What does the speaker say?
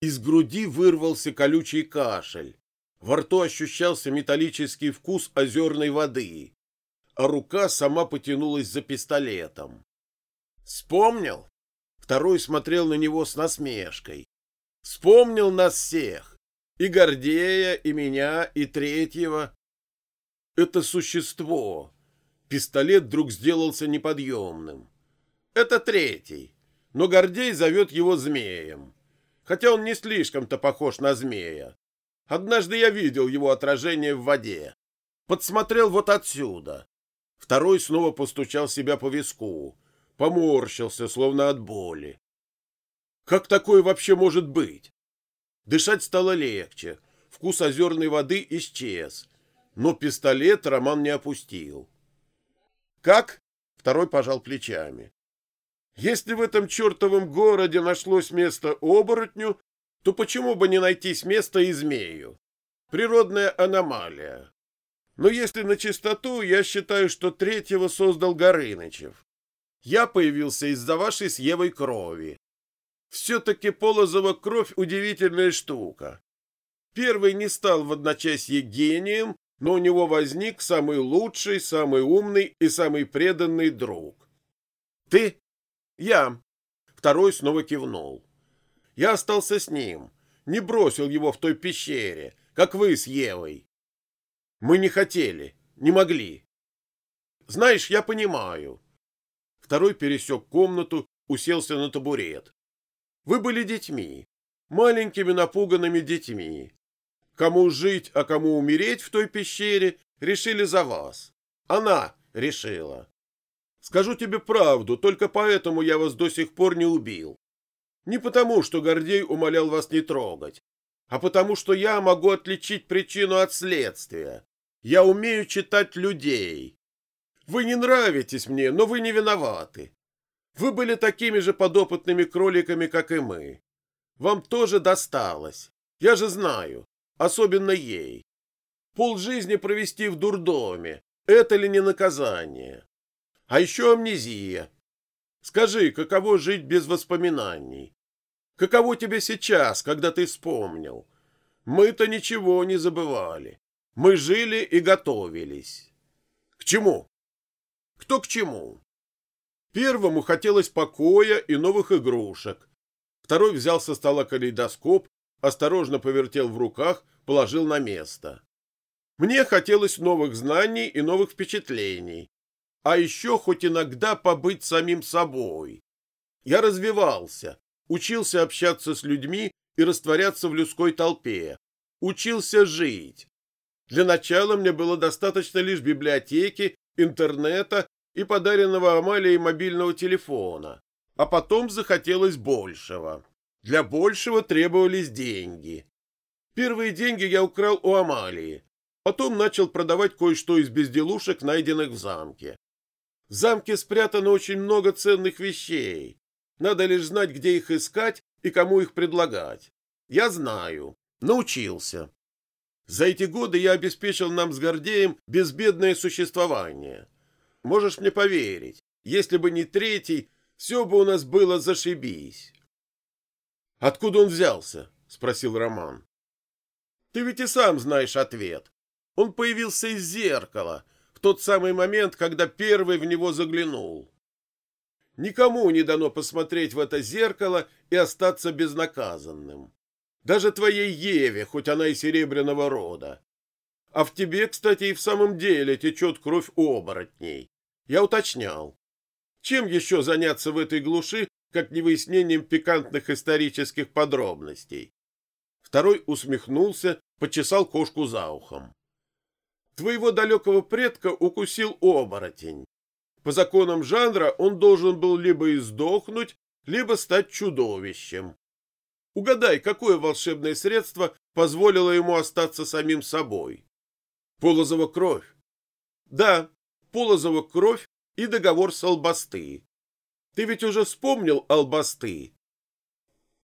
Из груди вырвался колючий кашель. Во рту ощущался металлический вкус озерной воды, а рука сама потянулась за пистолетом. «Вспомнил?» Второй смотрел на него с насмешкой. «Вспомнил нас всех. И Гордея, и меня, и третьего. Это существо. Пистолет вдруг сделался неподъемным. Это третий, но Гордей зовет его змеем хотя он не слишком-то похож на змея. Однажды я видел его отражение в воде. Подсмотрел вот отсюда. Второй снова постучал себя по виску. Поморщился, словно от боли. Как такое вообще может быть? Дышать стало легче. Вкус озерной воды исчез. Но пистолет Роман не опустил. «Как?» — второй пожал плечами. Если в этом чертовом городе нашлось место оборотню, то почему бы не найтись место и змею? Природная аномалия. Но если на чистоту, я считаю, что третьего создал Горынычев. Я появился из-за вашей с Евой крови. Все-таки Полозова кровь — удивительная штука. Первый не стал в одночасье гением, но у него возник самый лучший, самый умный и самый преданный друг. Ты я. Второй снова кивнул. Я остался с ним, не бросил его в той пещере, как вы с Евой. Мы не хотели, не могли. Знаешь, я понимаю. Второй пересек комнату, уселся на табурет. Вы были детьми, маленькими напуганными детьми. Кому жить, а кому умереть в той пещере, решили за вас. Она решила. Скажу тебе правду, только поэтому я вас до сих пор не убил. Не потому, что Гордей умолял вас не трогать, а потому, что я могу отличить причину от следствия. Я умею читать людей. Вы не нравитесь мне, но вы не виноваты. Вы были такими же подопытными кроликами, как и мы. Вам тоже досталось. Я же знаю, особенно ей. Пол жизни провести в дурдоме — это ли не наказание? А еще амнезия. Скажи, каково жить без воспоминаний? Каково тебе сейчас, когда ты вспомнил? Мы-то ничего не забывали. Мы жили и готовились. К чему? Кто к чему? Первому хотелось покоя и новых игрушек. Второй взял со стола калейдоскоп, осторожно повертел в руках, положил на место. Мне хотелось новых знаний и новых впечатлений а еще хоть иногда побыть самим собой. Я развивался, учился общаться с людьми и растворяться в людской толпе, учился жить. Для начала мне было достаточно лишь библиотеки, интернета и подаренного Амалией мобильного телефона, а потом захотелось большего. Для большего требовались деньги. Первые деньги я украл у Амалии, потом начал продавать кое-что из безделушек, найденных в замке. В замке спрятано очень много ценных вещей. Надо лишь знать, где их искать и кому их предлагать. Я знаю. Научился. За эти годы я обеспечил нам с Гордеем безбедное существование. Можешь мне поверить, если бы не третий, все бы у нас было зашибись. — Откуда он взялся? — спросил Роман. — Ты ведь и сам знаешь ответ. Он появился из зеркала — в тот самый момент, когда первый в него заглянул. Никому не дано посмотреть в это зеркало и остаться безнаказанным. Даже твоей Еве, хоть она и серебряного рода. А в тебе, кстати, и в самом деле течет кровь оборотней. Я уточнял. Чем еще заняться в этой глуши, как не выяснением пикантных исторических подробностей? Второй усмехнулся, почесал кошку за ухом. Твоего далекого предка укусил оборотень. По законам жанра он должен был либо издохнуть, либо стать чудовищем. Угадай, какое волшебное средство позволило ему остаться самим собой? Полозова кровь. Да, Полозова кровь и договор с Албасты. Ты ведь уже вспомнил Албасты?